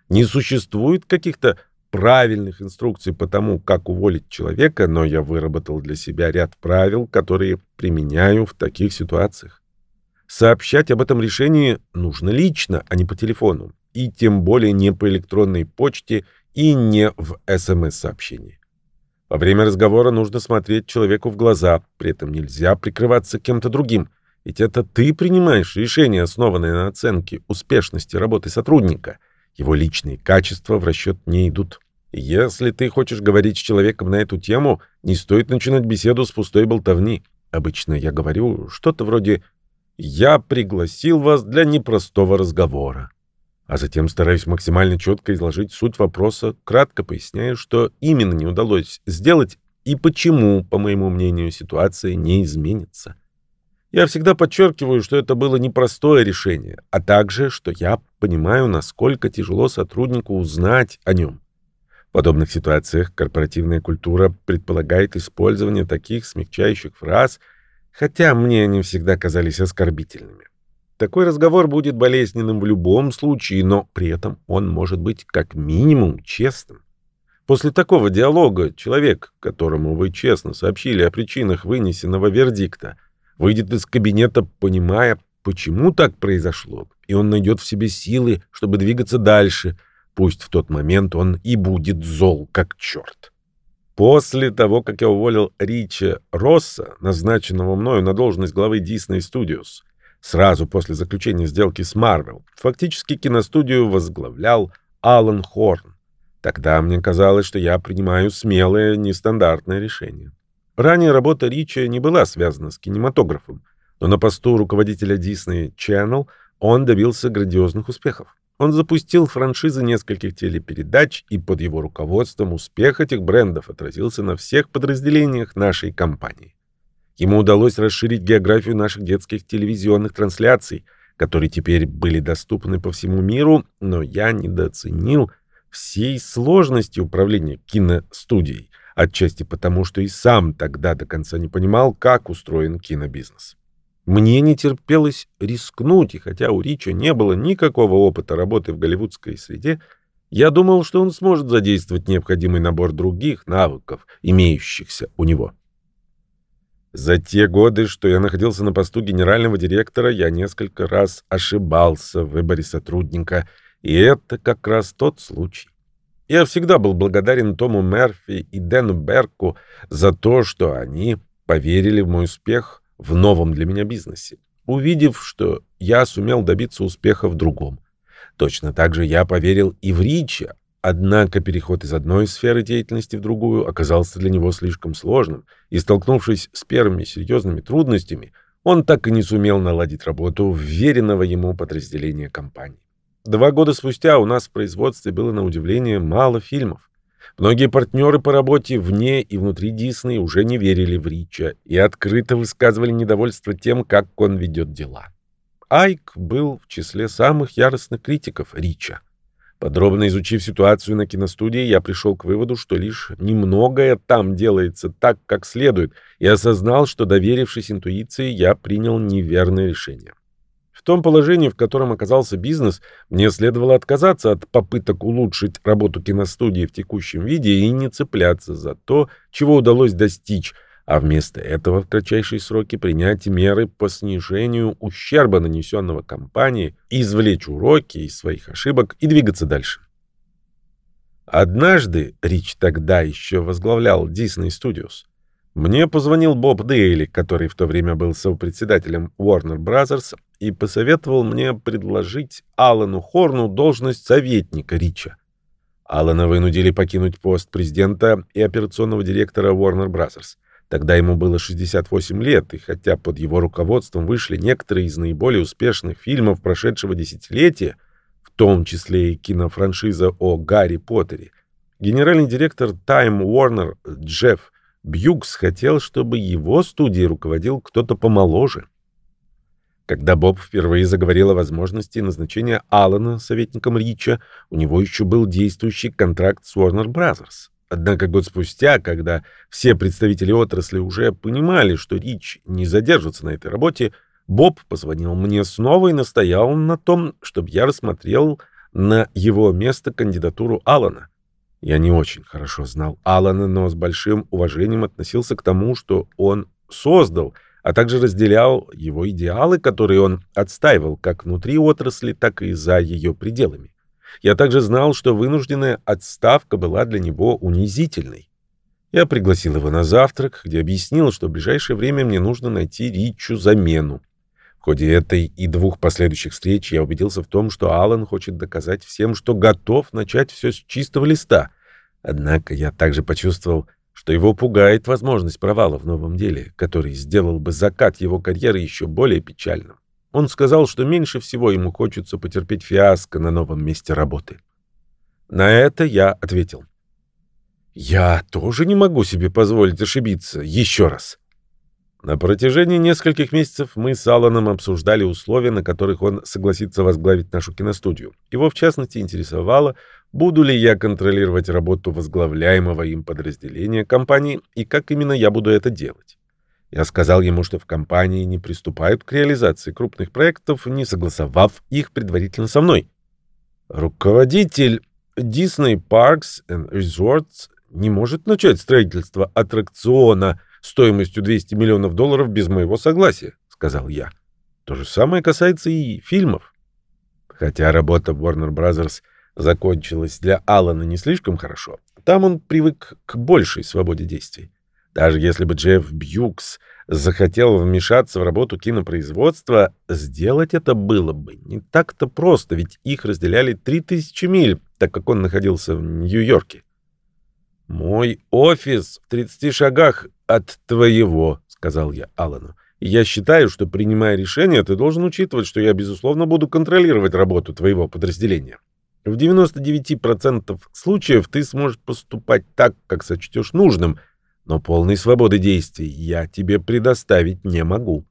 Не существует каких-то правильных инструкций по тому, как уволить человека, но я выработал для себя ряд правил, которые применяю в таких ситуациях. Сообщать об этом решении нужно лично, а не по телефону, и тем более не по электронной почте и не в СМС-сообщении. Во время разговора нужно смотреть человеку в глаза, при этом нельзя прикрываться кем-то другим, ведь это ты принимаешь решение, основанное на оценке успешности работы сотрудника. Его личные качества в расчет не идут. Если ты хочешь говорить с человеком на эту тему, не стоит начинать беседу с пустой болтовни. Обычно я говорю что-то вроде «Я пригласил вас для непростого разговора» а затем стараюсь максимально четко изложить суть вопроса, кратко поясняя, что именно не удалось сделать и почему, по моему мнению, ситуация не изменится. Я всегда подчеркиваю, что это было непростое решение, а также, что я понимаю, насколько тяжело сотруднику узнать о нем. В подобных ситуациях корпоративная культура предполагает использование таких смягчающих фраз, хотя мне они всегда казались оскорбительными. Такой разговор будет болезненным в любом случае, но при этом он может быть как минимум честным. После такого диалога человек, которому вы честно сообщили о причинах вынесенного вердикта, выйдет из кабинета, понимая, почему так произошло, и он найдет в себе силы, чтобы двигаться дальше, пусть в тот момент он и будет зол, как черт. После того, как я уволил Рича Росса, назначенного мною на должность главы Disney Studios, сразу после заключения сделки с Marvel, фактически киностудию возглавлял Алан Хорн. Тогда мне казалось, что я принимаю смелое, нестандартное решение. Ранее работа Рича не была связана с кинематографом, но на посту руководителя Disney Channel он добился грандиозных успехов. Он запустил франшизы нескольких телепередач, и под его руководством успех этих брендов отразился на всех подразделениях нашей компании. Ему удалось расширить географию наших детских телевизионных трансляций, которые теперь были доступны по всему миру, но я недооценил всей сложности управления киностудией, отчасти потому, что и сам тогда до конца не понимал, как устроен кинобизнес. Мне не терпелось рискнуть, и хотя у Рича не было никакого опыта работы в голливудской среде, я думал, что он сможет задействовать необходимый набор других навыков, имеющихся у него. За те годы, что я находился на посту генерального директора, я несколько раз ошибался в выборе сотрудника, и это как раз тот случай. Я всегда был благодарен Тому Мерфи и Дэну Берку за то, что они поверили в мой успех в новом для меня бизнесе, увидев, что я сумел добиться успеха в другом. Точно так же я поверил и в Рича, однако переход из одной сферы деятельности в другую оказался для него слишком сложным, и, столкнувшись с первыми серьезными трудностями, он так и не сумел наладить работу вверенного ему подразделения компании. Два года спустя у нас в производстве было на удивление мало фильмов. Многие партнеры по работе вне и внутри Дисней уже не верили в Рича и открыто высказывали недовольство тем, как он ведет дела. Айк был в числе самых яростных критиков Рича. Подробно изучив ситуацию на киностудии, я пришел к выводу, что лишь немногое там делается так, как следует, и осознал, что, доверившись интуиции, я принял неверное решение. В том положении, в котором оказался бизнес, мне следовало отказаться от попыток улучшить работу киностудии в текущем виде и не цепляться за то, чего удалось достичь, а вместо этого в кратчайшие сроки принять меры по снижению ущерба, нанесенного компании, извлечь уроки из своих ошибок и двигаться дальше. Однажды, Рич тогда еще возглавлял Disney Studios, мне позвонил Боб Дейли, который в то время был сопредседателем Warner Brothers, и посоветовал мне предложить Алану Хорну должность советника Рича. Алана вынудили покинуть пост президента и операционного директора Warner Brothers. Тогда ему было 68 лет, и хотя под его руководством вышли некоторые из наиболее успешных фильмов прошедшего десятилетия, в том числе и кинофраншиза о Гарри Поттере, генеральный директор Time Warner Джефф Бьюкс хотел, чтобы его студией руководил кто-то помоложе. Когда Боб впервые заговорил о возможности назначения Алана советником Рича, у него еще был действующий контракт с Warner Brothers. Однако год спустя, когда все представители отрасли уже понимали, что Рич не задержится на этой работе, Боб позвонил мне снова и настоял на том, чтобы я рассмотрел на его место кандидатуру Алана. Я не очень хорошо знал Алана, но с большим уважением относился к тому, что он создал — а также разделял его идеалы, которые он отстаивал как внутри отрасли, так и за ее пределами. Я также знал, что вынужденная отставка была для него унизительной. Я пригласил его на завтрак, где объяснил, что в ближайшее время мне нужно найти Ричу замену. В ходе этой и двух последующих встреч я убедился в том, что Алан хочет доказать всем, что готов начать все с чистого листа. Однако я также почувствовал, что его пугает возможность провала в новом деле, который сделал бы закат его карьеры еще более печальным. Он сказал, что меньше всего ему хочется потерпеть фиаско на новом месте работы. На это я ответил. «Я тоже не могу себе позволить ошибиться еще раз». На протяжении нескольких месяцев мы с Алланом обсуждали условия, на которых он согласится возглавить нашу киностудию. Его, в частности, интересовало, буду ли я контролировать работу возглавляемого им подразделения компании и как именно я буду это делать. Я сказал ему, что в компании не приступают к реализации крупных проектов, не согласовав их предварительно со мной. Руководитель Disney Parks and Resorts не может начать строительство аттракциона стоимостью 200 миллионов долларов без моего согласия, сказал я. То же самое касается и фильмов. Хотя работа Warner Bros. закончилась для Алана не слишком хорошо, там он привык к большей свободе действий. Даже если бы Джефф Бьюкс захотел вмешаться в работу кинопроизводства, сделать это было бы не так-то просто, ведь их разделяли 3000 миль, так как он находился в Нью-Йорке. «Мой офис в 30 шагах от твоего», — сказал я Алану. «Я считаю, что, принимая решение, ты должен учитывать, что я, безусловно, буду контролировать работу твоего подразделения. В 99% случаев ты сможешь поступать так, как сочтешь нужным — но полной свободы действий я тебе предоставить не могу.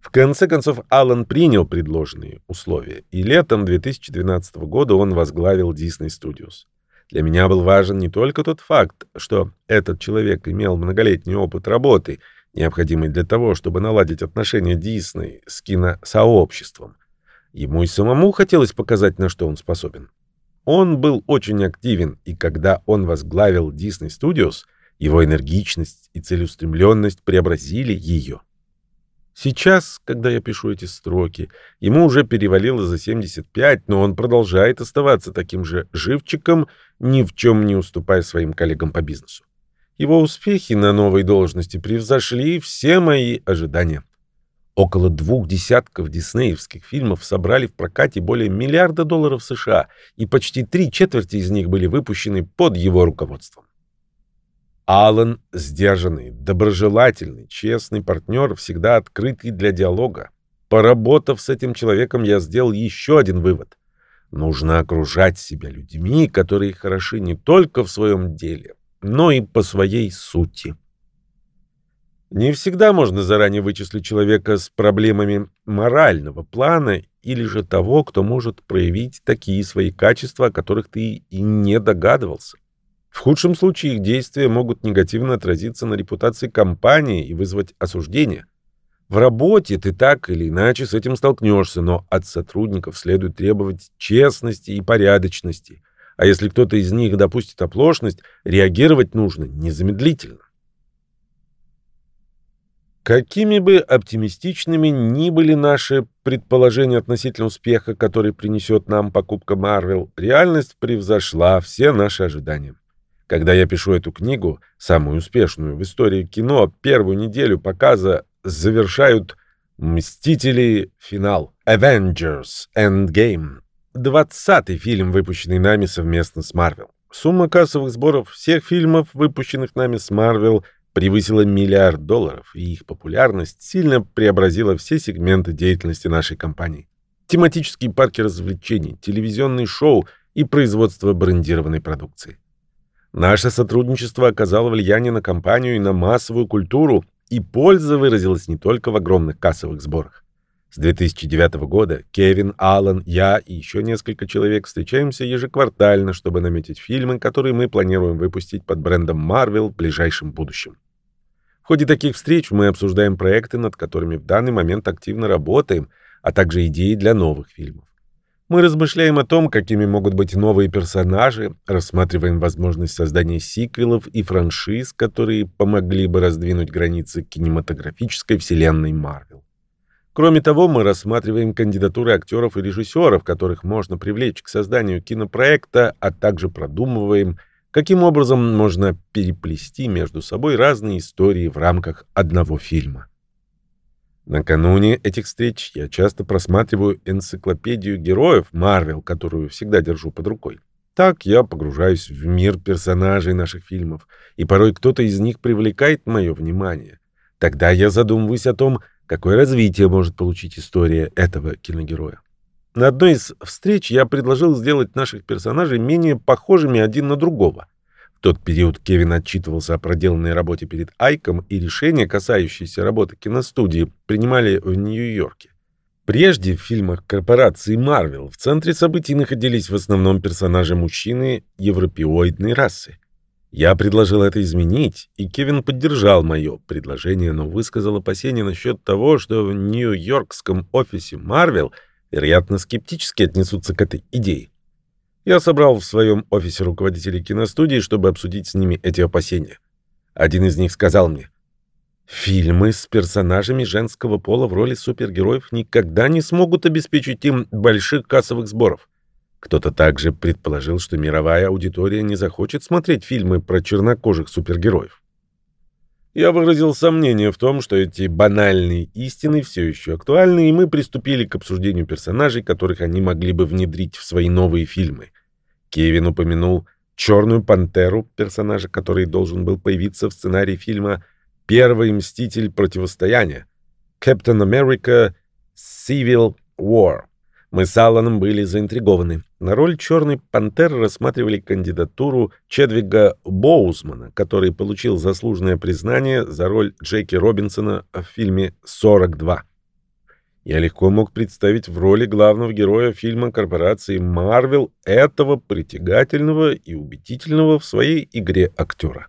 В конце концов, Аллан принял предложенные условия, и летом 2012 года он возглавил Disney Studios. Для меня был важен не только тот факт, что этот человек имел многолетний опыт работы, необходимый для того, чтобы наладить отношения Disney с киносообществом. Ему и самому хотелось показать, на что он способен. Он был очень активен, и когда он возглавил Disney Studios — его энергичность и целеустремленность преобразили ее. Сейчас, когда я пишу эти строки, ему уже перевалило за 75, но он продолжает оставаться таким же живчиком, ни в чем не уступая своим коллегам по бизнесу. Его успехи на новой должности превзошли все мои ожидания. Около двух десятков диснеевских фильмов собрали в прокате более миллиарда долларов США, и почти три четверти из них были выпущены под его руководством. Аллан — сдержанный, доброжелательный, честный партнер, всегда открытый для диалога. Поработав с этим человеком, я сделал еще один вывод. Нужно окружать себя людьми, которые хороши не только в своем деле, но и по своей сути. Не всегда можно заранее вычислить человека с проблемами морального плана или же того, кто может проявить такие свои качества, о которых ты и не догадывался. В худшем случае их действия могут негативно отразиться на репутации компании и вызвать осуждение. В работе ты так или иначе с этим столкнешься, но от сотрудников следует требовать честности и порядочности. А если кто-то из них допустит оплошность, реагировать нужно незамедлительно. Какими бы оптимистичными ни были наши предположения относительно успеха, который принесет нам покупка Marvel, реальность превзошла все наши ожидания. Когда я пишу эту книгу, самую успешную в истории кино, первую неделю показа завершают «Мстители. Финал» Avengers Endgame. Двадцатый фильм, выпущенный нами совместно с Marvel. Сумма кассовых сборов всех фильмов, выпущенных нами с Marvel, превысила миллиард долларов, и их популярность сильно преобразила все сегменты деятельности нашей компании. Тематические парки развлечений, телевизионные шоу и производство брендированной продукции. Наше сотрудничество оказало влияние на компанию и на массовую культуру, и польза выразилась не только в огромных кассовых сборах. С 2009 года Кевин, Аллан, я и еще несколько человек встречаемся ежеквартально, чтобы наметить фильмы, которые мы планируем выпустить под брендом Marvel в ближайшем будущем. В ходе таких встреч мы обсуждаем проекты, над которыми в данный момент активно работаем, а также идеи для новых фильмов. Мы размышляем о том, какими могут быть новые персонажи, рассматриваем возможность создания сиквелов и франшиз, которые помогли бы раздвинуть границы кинематографической вселенной Марвел. Кроме того, мы рассматриваем кандидатуры актеров и режиссеров, которых можно привлечь к созданию кинопроекта, а также продумываем, каким образом можно переплести между собой разные истории в рамках одного фильма. Накануне этих встреч я часто просматриваю энциклопедию героев Марвел, которую всегда держу под рукой. Так я погружаюсь в мир персонажей наших фильмов, и порой кто-то из них привлекает мое внимание. Тогда я задумываюсь о том, какое развитие может получить история этого киногероя. На одной из встреч я предложил сделать наших персонажей менее похожими один на другого тот период Кевин отчитывался о проделанной работе перед Айком, и решения, касающиеся работы киностудии, принимали в Нью-Йорке. Прежде в фильмах корпорации Marvel в центре событий находились в основном персонажи мужчины европеоидной расы. Я предложил это изменить, и Кевин поддержал мое предложение, но высказал опасения насчет того, что в нью-йоркском офисе Marvel, вероятно, скептически отнесутся к этой идее. Я собрал в своем офисе руководителей киностудии, чтобы обсудить с ними эти опасения. Один из них сказал мне, Фильмы с персонажами женского пола в роли супергероев никогда не смогут обеспечить им больших кассовых сборов. Кто-то также предположил, что мировая аудитория не захочет смотреть фильмы про чернокожих супергероев. Я выразил сомнение в том, что эти банальные истины все еще актуальны, и мы приступили к обсуждению персонажей, которых они могли бы внедрить в свои новые фильмы. Кевин упомянул «Черную пантеру», персонажа, который должен был появиться в сценарии фильма Первый мститель противостояния. Captain America Civil War. Мы с Алланом были заинтригованы. На роль «Черной пантеры» рассматривали кандидатуру Чедвига Боузмана, который получил заслуженное признание за роль Джеки Робинсона в фильме «42». Я легко мог представить в роли главного героя фильма корпорации Marvel этого притягательного и убедительного в своей игре актера.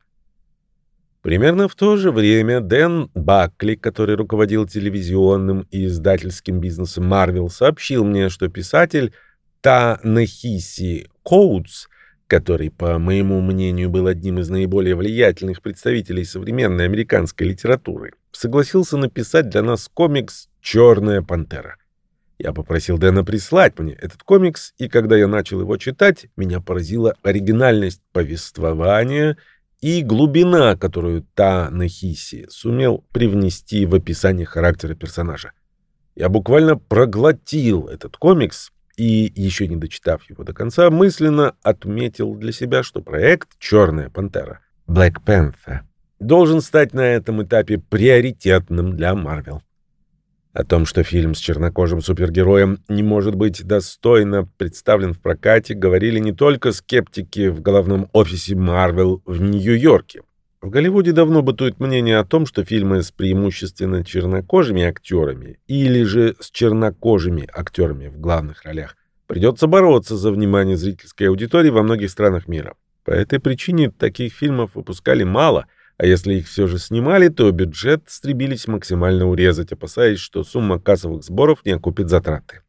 Примерно в то же время Дэн Бакли, который руководил телевизионным и издательским бизнесом Marvel, сообщил мне, что писатель Та-Нахиси Коутс, который, по моему мнению, был одним из наиболее влиятельных представителей современной американской литературы, согласился написать для нас комикс «Черная пантера». Я попросил Дэна прислать мне этот комикс, и когда я начал его читать, меня поразила оригинальность повествования — и глубина, которую Та Нахиси сумел привнести в описание характера персонажа. Я буквально проглотил этот комикс и, еще не дочитав его до конца, мысленно отметил для себя, что проект «Черная пантера» Black Panther должен стать на этом этапе приоритетным для Marvel. О том, что фильм с чернокожим супергероем не может быть достойно представлен в прокате, говорили не только скептики в головном офисе Marvel в Нью-Йорке. В Голливуде давно бытует мнение о том, что фильмы с преимущественно чернокожими актерами или же с чернокожими актерами в главных ролях придется бороться за внимание зрительской аудитории во многих странах мира. По этой причине таких фильмов выпускали мало – а если их все же снимали, то бюджет стремились максимально урезать, опасаясь, что сумма кассовых сборов не окупит затраты.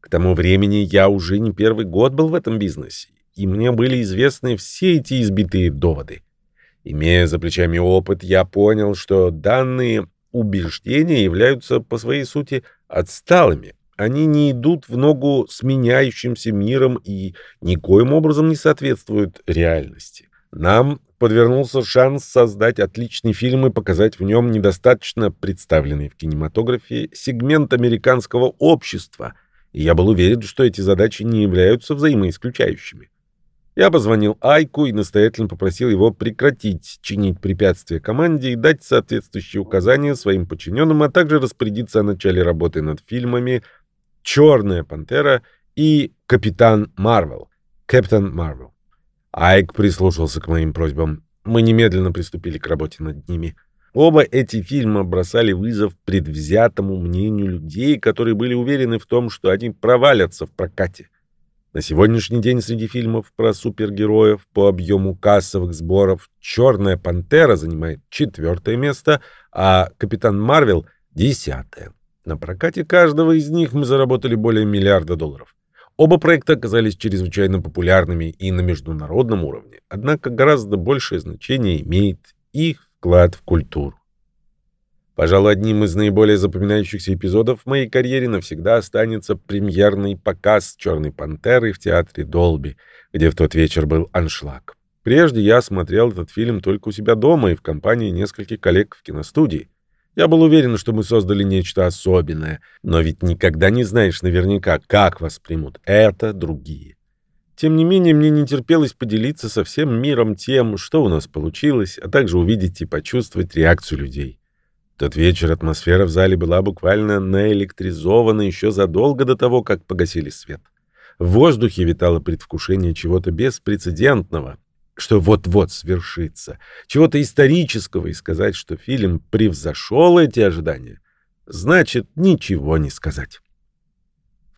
К тому времени я уже не первый год был в этом бизнесе, и мне были известны все эти избитые доводы. Имея за плечами опыт, я понял, что данные убеждения являются по своей сути отсталыми. Они не идут в ногу с меняющимся миром и никоим образом не соответствуют реальности. Нам подвернулся шанс создать отличный фильм и показать в нем недостаточно представленный в кинематографе сегмент американского общества, и я был уверен, что эти задачи не являются взаимоисключающими. Я позвонил Айку и настоятельно попросил его прекратить чинить препятствия команде и дать соответствующие указания своим подчиненным, а также распорядиться о начале работы над фильмами «Черная пантера» и «Капитан Марвел» «Капитан Марвел». Айк прислушался к моим просьбам. Мы немедленно приступили к работе над ними. Оба эти фильма бросали вызов предвзятому мнению людей, которые были уверены в том, что они провалятся в прокате. На сегодняшний день среди фильмов про супергероев по объему кассовых сборов «Черная пантера» занимает четвертое место, а «Капитан Марвел» — десятое. На прокате каждого из них мы заработали более миллиарда долларов. Оба проекта оказались чрезвычайно популярными и на международном уровне, однако гораздо большее значение имеет их вклад в культуру. Пожалуй, одним из наиболее запоминающихся эпизодов в моей карьере навсегда останется премьерный показ «Черной пантеры» в театре Долби, где в тот вечер был аншлаг. Прежде я смотрел этот фильм только у себя дома и в компании нескольких коллег в киностудии. Я был уверен, что мы создали нечто особенное, но ведь никогда не знаешь наверняка, как воспримут это другие. Тем не менее, мне не терпелось поделиться со всем миром тем, что у нас получилось, а также увидеть и почувствовать реакцию людей. В тот вечер атмосфера в зале была буквально наэлектризована еще задолго до того, как погасили свет. В воздухе витало предвкушение чего-то беспрецедентного, что вот-вот свершится, чего-то исторического, и сказать, что фильм превзошел эти ожидания, значит ничего не сказать.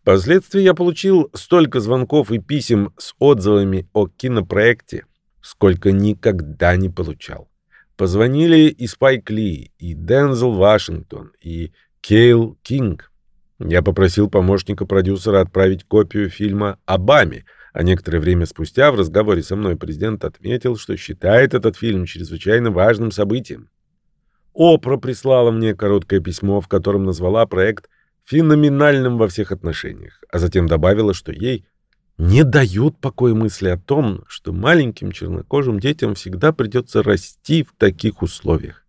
Впоследствии я получил столько звонков и писем с отзывами о кинопроекте, сколько никогда не получал. Позвонили и Спайк Ли, и Дензел Вашингтон, и Кейл Кинг. Я попросил помощника продюсера отправить копию фильма Обаме, А некоторое время спустя в разговоре со мной президент отметил, что считает этот фильм чрезвычайно важным событием. Опра прислала мне короткое письмо, в котором назвала проект феноменальным во всех отношениях, а затем добавила, что ей не дают покоя мысли о том, что маленьким чернокожим детям всегда придется расти в таких условиях.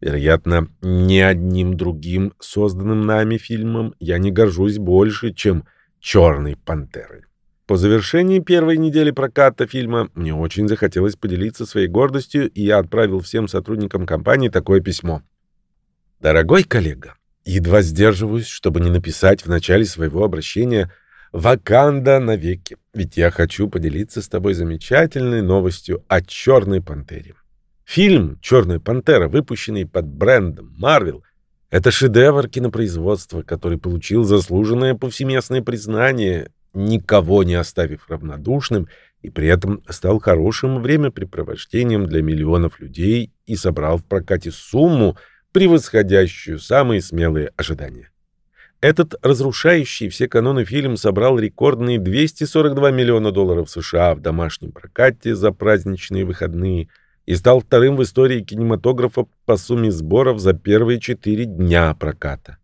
Вероятно, ни одним другим созданным нами фильмом я не горжусь больше, чем «Черной пантеры». По завершении первой недели проката фильма мне очень захотелось поделиться своей гордостью, и я отправил всем сотрудникам компании такое письмо. «Дорогой коллега, едва сдерживаюсь, чтобы не написать в начале своего обращения «Ваканда навеки», ведь я хочу поделиться с тобой замечательной новостью о «Черной пантере». Фильм «Черная пантера», выпущенный под брендом Marvel, это шедевр кинопроизводства, который получил заслуженное повсеместное признание никого не оставив равнодушным, и при этом стал хорошим времяпрепровождением для миллионов людей и собрал в прокате сумму, превосходящую самые смелые ожидания. Этот разрушающий все каноны фильм собрал рекордные 242 миллиона долларов США в домашнем прокате за праздничные выходные и стал вторым в истории кинематографа по сумме сборов за первые четыре дня проката.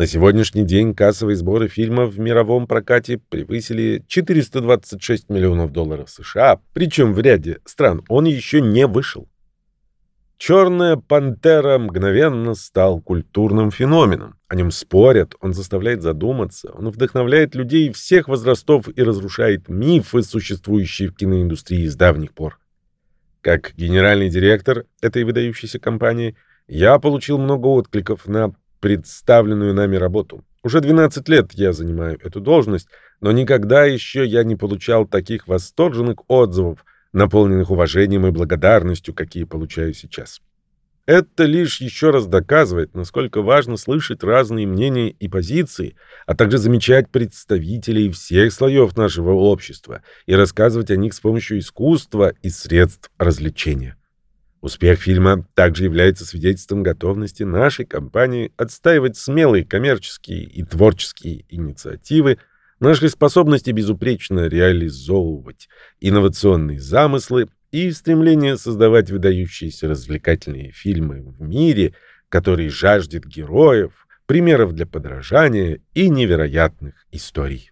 На сегодняшний день кассовые сборы фильма в мировом прокате превысили 426 миллионов долларов США, причем в ряде стран он еще не вышел. «Черная пантера» мгновенно стал культурным феноменом. О нем спорят, он заставляет задуматься, он вдохновляет людей всех возрастов и разрушает мифы, существующие в киноиндустрии с давних пор. Как генеральный директор этой выдающейся компании, я получил много откликов на представленную нами работу. Уже 12 лет я занимаю эту должность, но никогда еще я не получал таких восторженных отзывов, наполненных уважением и благодарностью, какие получаю сейчас. Это лишь еще раз доказывает, насколько важно слышать разные мнения и позиции, а также замечать представителей всех слоев нашего общества и рассказывать о них с помощью искусства и средств развлечения. Успех фильма также является свидетельством готовности нашей компании отстаивать смелые коммерческие и творческие инициативы, нашей способности безупречно реализовывать инновационные замыслы и стремление создавать выдающиеся развлекательные фильмы в мире, который жаждет героев, примеров для подражания и невероятных историй.